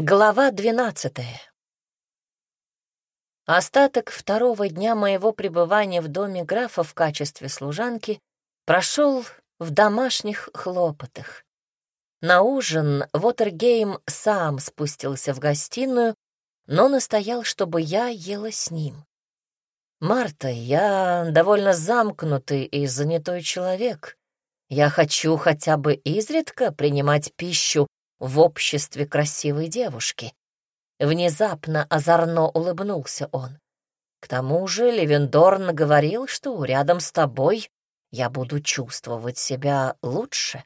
Глава двенадцатая. Остаток второго дня моего пребывания в доме графа в качестве служанки прошел в домашних хлопотах. На ужин Вотергейм сам спустился в гостиную, но настоял, чтобы я ела с ним. «Марта, я довольно замкнутый и занятой человек. Я хочу хотя бы изредка принимать пищу в обществе красивой девушки. Внезапно озорно улыбнулся он. К тому же Левендорн говорил, что рядом с тобой я буду чувствовать себя лучше.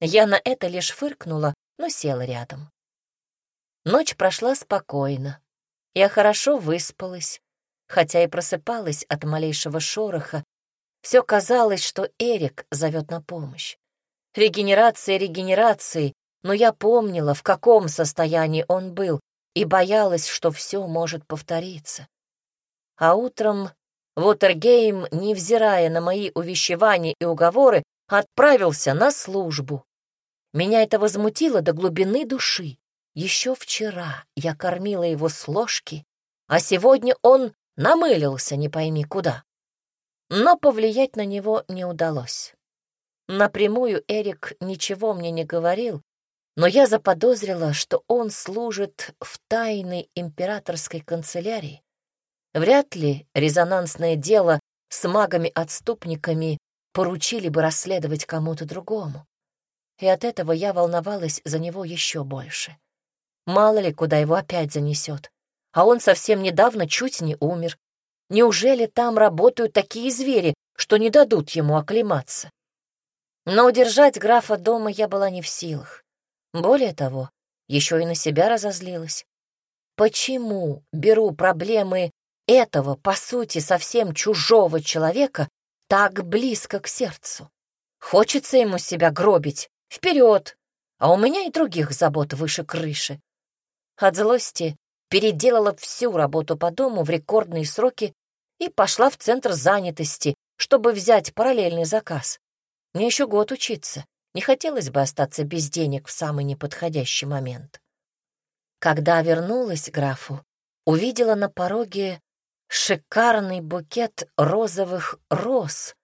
Я на это лишь фыркнула, но села рядом. Ночь прошла спокойно. Я хорошо выспалась, хотя и просыпалась от малейшего шороха. Все казалось, что Эрик зовет на помощь. Регенерация регенерацией, но я помнила, в каком состоянии он был, и боялась, что все может повториться. А утром Вотергейм, невзирая на мои увещевания и уговоры, отправился на службу. Меня это возмутило до глубины души. Еще вчера я кормила его с ложки, а сегодня он намылился не пойми куда. Но повлиять на него не удалось. Напрямую Эрик ничего мне не говорил, но я заподозрила, что он служит в тайной императорской канцелярии. Вряд ли резонансное дело с магами-отступниками поручили бы расследовать кому-то другому. И от этого я волновалась за него еще больше. Мало ли, куда его опять занесет. А он совсем недавно чуть не умер. Неужели там работают такие звери, что не дадут ему оклематься? Но удержать графа дома я была не в силах. Более того, еще и на себя разозлилась. Почему беру проблемы этого, по сути, совсем чужого человека так близко к сердцу? Хочется ему себя гробить. Вперед! А у меня и других забот выше крыши. От злости переделала всю работу по дому в рекордные сроки и пошла в центр занятости, чтобы взять параллельный заказ. Мне еще год учиться. Не хотелось бы остаться без денег в самый неподходящий момент. Когда вернулась к графу, увидела на пороге шикарный букет розовых роз,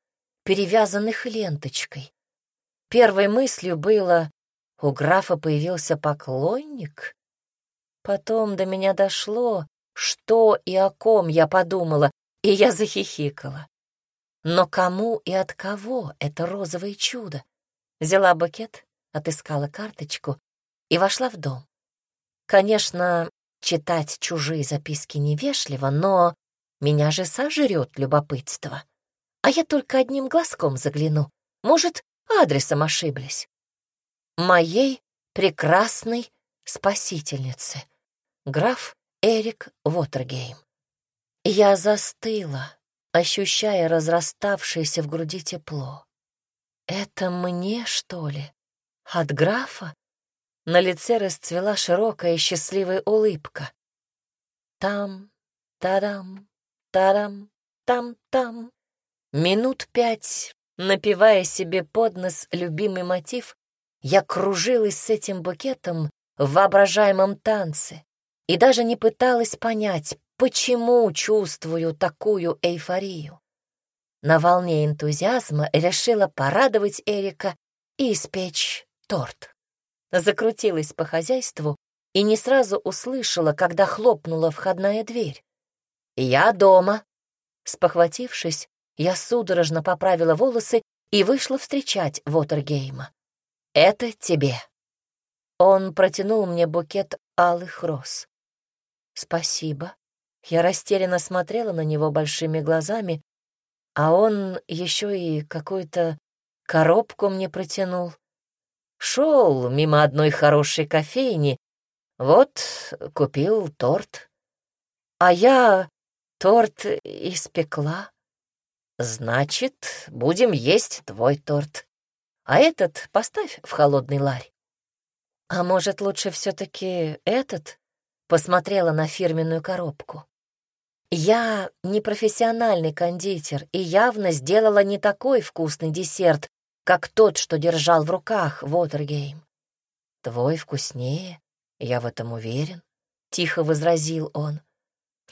перевязанных ленточкой. Первой мыслью было, у графа появился поклонник. Потом до меня дошло, что и о ком я подумала, и я захихикала. Но кому и от кого это розовое чудо? Взяла букет, отыскала карточку и вошла в дом. Конечно, читать чужие записки невежливо, но меня же сожрет любопытство. А я только одним глазком загляну. Может, адресом ошиблись. Моей прекрасной спасительнице. Граф Эрик Вотергейм. Я застыла, ощущая разраставшееся в груди тепло. «Это мне, что ли? От графа?» На лице расцвела широкая и счастливая улыбка. Там, тарам, тарам, там-там. Минут пять, напевая себе под нос любимый мотив, я кружилась с этим букетом в воображаемом танце и даже не пыталась понять, почему чувствую такую эйфорию. На волне энтузиазма решила порадовать Эрика и испечь торт. Закрутилась по хозяйству и не сразу услышала, когда хлопнула входная дверь. «Я дома!» Спохватившись, я судорожно поправила волосы и вышла встречать Вотергейма. «Это тебе». Он протянул мне букет алых роз. «Спасибо». Я растерянно смотрела на него большими глазами, а он еще и какую-то коробку мне протянул. Шел мимо одной хорошей кофейни, вот купил торт. А я торт испекла. Значит, будем есть твой торт. А этот поставь в холодный ларь. А может, лучше все-таки этот? Посмотрела на фирменную коробку. Я не профессиональный кондитер и явно сделала не такой вкусный десерт, как тот, что держал в руках Вотергейм. Твой вкуснее, Я в этом уверен, — тихо возразил он.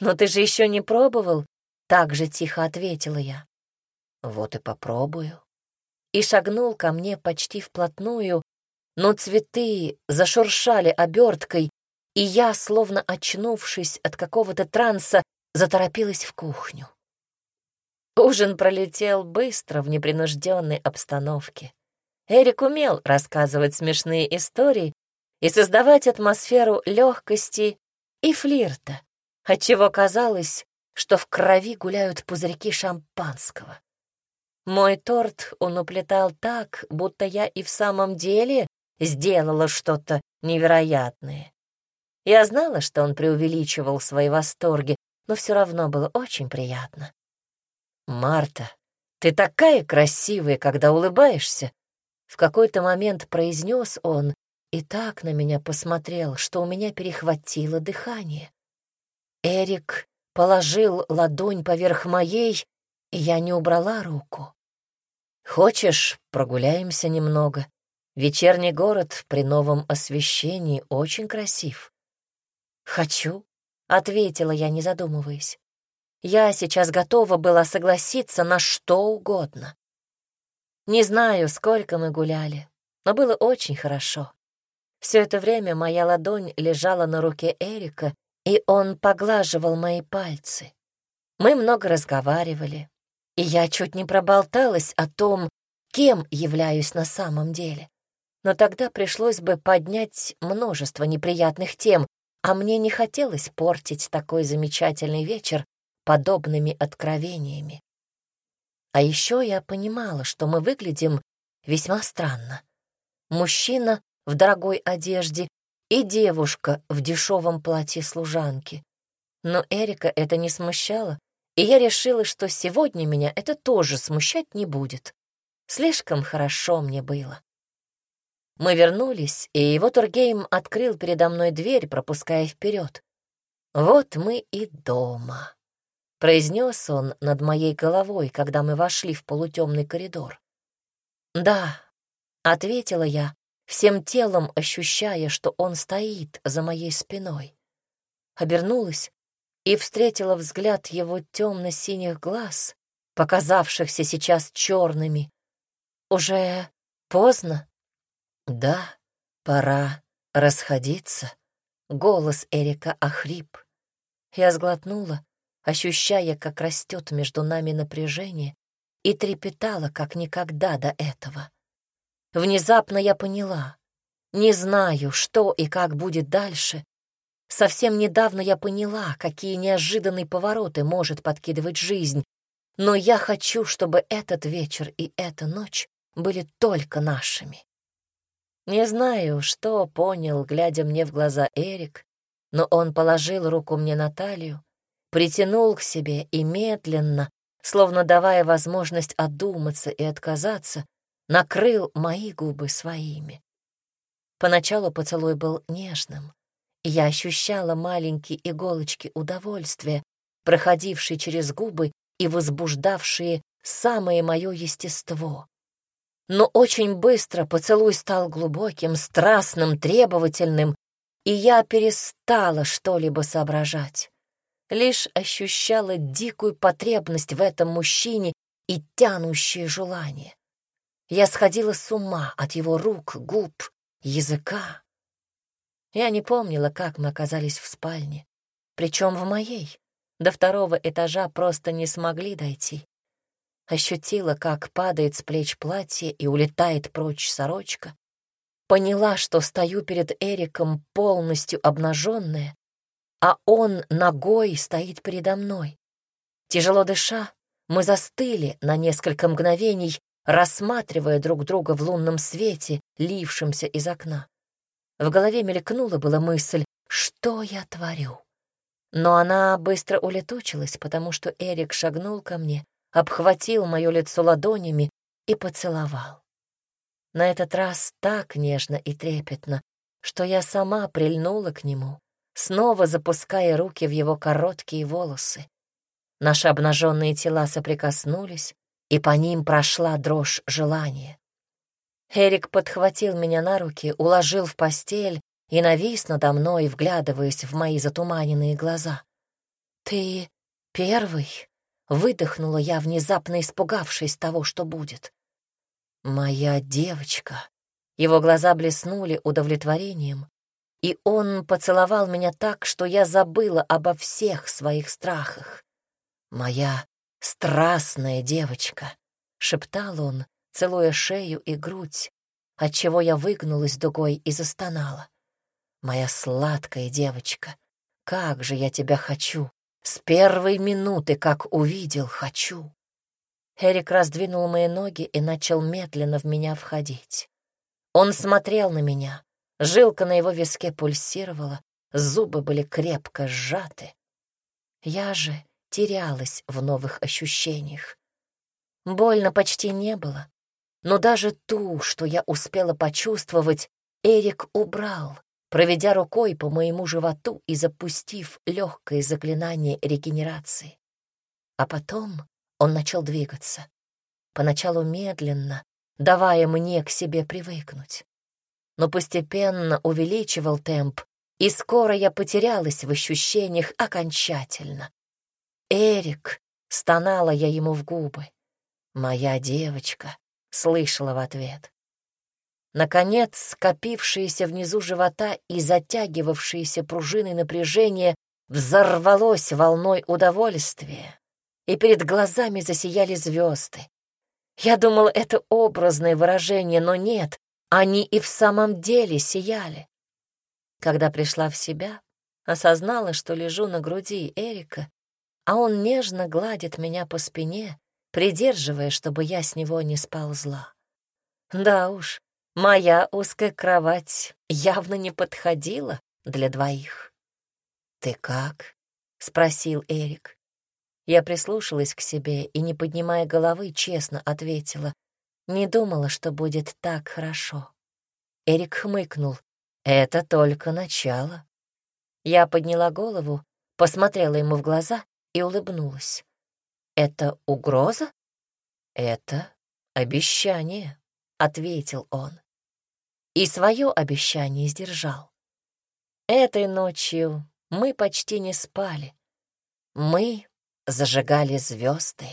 Но ты же еще не пробовал? Так же тихо ответила я. Вот и попробую. И шагнул ко мне почти вплотную, но цветы зашуршали оберткой, и я, словно очнувшись от какого-то транса, заторопилась в кухню. Ужин пролетел быстро в непринужденной обстановке. Эрик умел рассказывать смешные истории и создавать атмосферу легкости и флирта, отчего казалось, что в крови гуляют пузырьки шампанского. Мой торт он уплетал так, будто я и в самом деле сделала что-то невероятное. Я знала, что он преувеличивал свои восторги, но все равно было очень приятно. «Марта, ты такая красивая, когда улыбаешься!» В какой-то момент произнес он и так на меня посмотрел, что у меня перехватило дыхание. Эрик положил ладонь поверх моей, и я не убрала руку. «Хочешь, прогуляемся немного? Вечерний город при новом освещении очень красив». «Хочу», — ответила я, не задумываясь. Я сейчас готова была согласиться на что угодно. Не знаю, сколько мы гуляли, но было очень хорошо. Все это время моя ладонь лежала на руке Эрика, и он поглаживал мои пальцы. Мы много разговаривали, и я чуть не проболталась о том, кем являюсь на самом деле. Но тогда пришлось бы поднять множество неприятных тем, а мне не хотелось портить такой замечательный вечер подобными откровениями. А еще я понимала, что мы выглядим весьма странно. Мужчина в дорогой одежде и девушка в дешевом платье служанки. Но Эрика это не смущало, и я решила, что сегодня меня это тоже смущать не будет. Слишком хорошо мне было. Мы вернулись, и его Тургейм открыл передо мной дверь, пропуская вперед. Вот мы и дома произнес он над моей головой, когда мы вошли в полутемный коридор. «Да», — ответила я, всем телом ощущая, что он стоит за моей спиной. Обернулась и встретила взгляд его темно-синих глаз, показавшихся сейчас черными. «Уже поздно?» «Да, пора расходиться», — голос Эрика охрип. Я сглотнула ощущая, как растет между нами напряжение, и трепетала, как никогда до этого. Внезапно я поняла. Не знаю, что и как будет дальше. Совсем недавно я поняла, какие неожиданные повороты может подкидывать жизнь, но я хочу, чтобы этот вечер и эта ночь были только нашими. Не знаю, что понял, глядя мне в глаза Эрик, но он положил руку мне на талию, притянул к себе и медленно, словно давая возможность одуматься и отказаться, накрыл мои губы своими. Поначалу поцелуй был нежным, и я ощущала маленькие иголочки удовольствия, проходившие через губы и возбуждавшие самое мое естество. Но очень быстро поцелуй стал глубоким, страстным, требовательным, и я перестала что-либо соображать лишь ощущала дикую потребность в этом мужчине и тянущее желание. Я сходила с ума от его рук, губ, языка. Я не помнила, как мы оказались в спальне, причем в моей. До второго этажа просто не смогли дойти. Ощутила, как падает с плеч платье и улетает прочь сорочка. Поняла, что стою перед Эриком полностью обнаженная, а он ногой стоит передо мной. Тяжело дыша, мы застыли на несколько мгновений, рассматривая друг друга в лунном свете, лившемся из окна. В голове мелькнула была мысль, что я творю. Но она быстро улетучилась, потому что Эрик шагнул ко мне, обхватил мое лицо ладонями и поцеловал. На этот раз так нежно и трепетно, что я сама прильнула к нему, снова запуская руки в его короткие волосы. Наши обнаженные тела соприкоснулись, и по ним прошла дрожь желания. Эрик подхватил меня на руки, уложил в постель и навис надо мной, вглядываясь в мои затуманенные глаза. «Ты первый?» — выдохнула я, внезапно испугавшись того, что будет. «Моя девочка». Его глаза блеснули удовлетворением, и он поцеловал меня так, что я забыла обо всех своих страхах. «Моя страстная девочка», — шептал он, целуя шею и грудь, отчего я выгнулась дугой и застонала. «Моя сладкая девочка, как же я тебя хочу! С первой минуты, как увидел, хочу!» Эрик раздвинул мои ноги и начал медленно в меня входить. Он смотрел на меня, жилка на его виске пульсировала, зубы были крепко сжаты. Я же терялась в новых ощущениях. Больно почти не было, но даже ту, что я успела почувствовать, Эрик убрал, проведя рукой по моему животу и запустив легкое заклинание регенерации. А потом он начал двигаться. Поначалу медленно, давая мне к себе привыкнуть. Но постепенно увеличивал темп, и скоро я потерялась в ощущениях окончательно. «Эрик!» — стонала я ему в губы. «Моя девочка!» — слышала в ответ. Наконец, скопившееся внизу живота и затягивавшееся пружиной напряжение взорвалось волной удовольствия, и перед глазами засияли звезды. Я думал, это образное выражение, но нет, они и в самом деле сияли. Когда пришла в себя, осознала, что лежу на груди Эрика, а он нежно гладит меня по спине, придерживая, чтобы я с него не сползла. Да уж, моя узкая кровать явно не подходила для двоих. «Ты как?» — спросил Эрик. Я прислушалась к себе и, не поднимая головы, честно ответила. Не думала, что будет так хорошо. Эрик хмыкнул. «Это только начало». Я подняла голову, посмотрела ему в глаза и улыбнулась. «Это угроза?» «Это обещание», — ответил он. И свое обещание сдержал. Этой ночью мы почти не спали. Мы зажигали звезды.